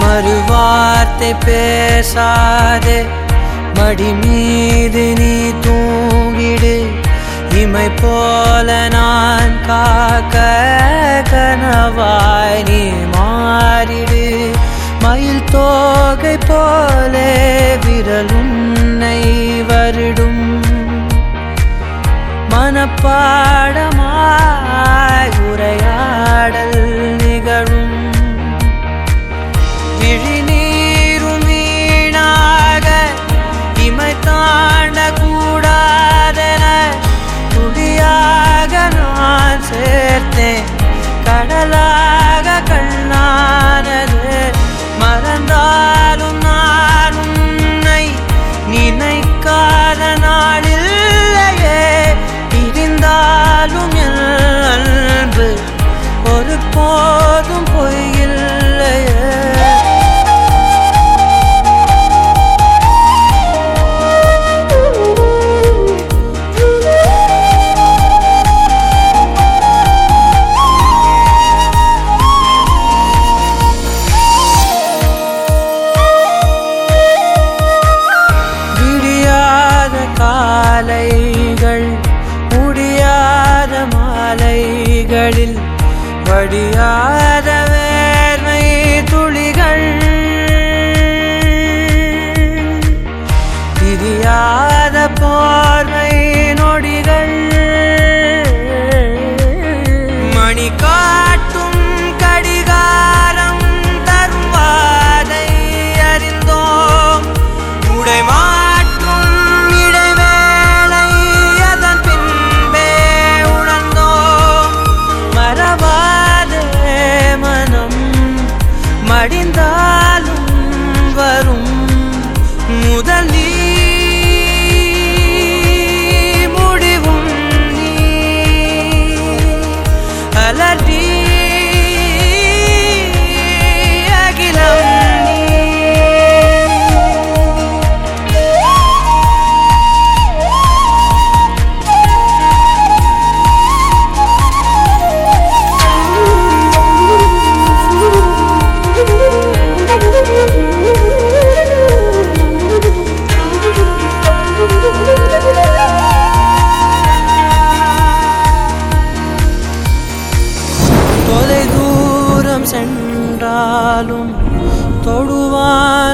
மறுவார்த்தை பேசாதே மடி மீது நீ தூ வீடு. இமை போல நான் காக்க கனவாய் நீ மாறிடு. மயில் தோகை போலே விரலுன்னை வருடும். மனப்பாடமாய் உரையாடல்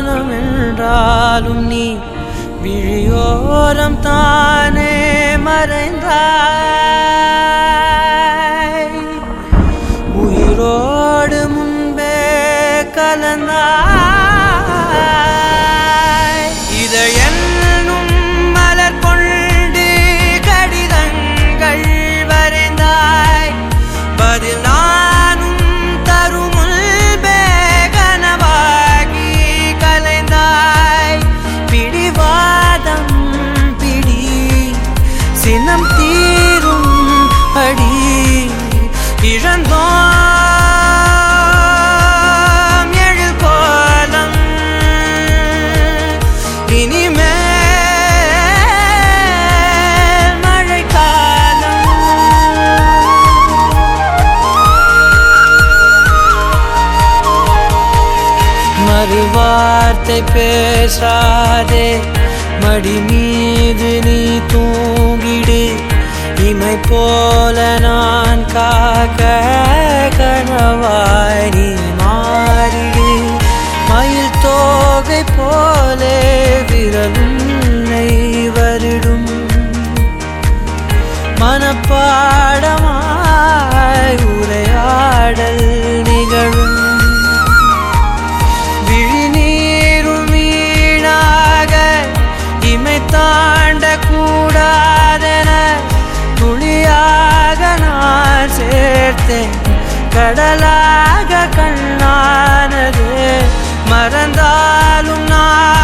வானம் என்றாலும் நீ விழியோரம் தானே மறைந்தாய். உயிரோடு முன்பே கலந்தாய். வார்த்தை பேசாதே. மடி மீது நீ தூங்கிடு. இமை போல நான் காக்க கனவாய் நீ மாறிடு. மயில் தோகை போலே விரலுன்னை வருடும். மனப்பாடமாய் உரையாடல் கடலாக கண்ணானது மறந்தாலும் நான்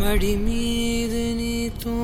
மடி மீது நீ தோ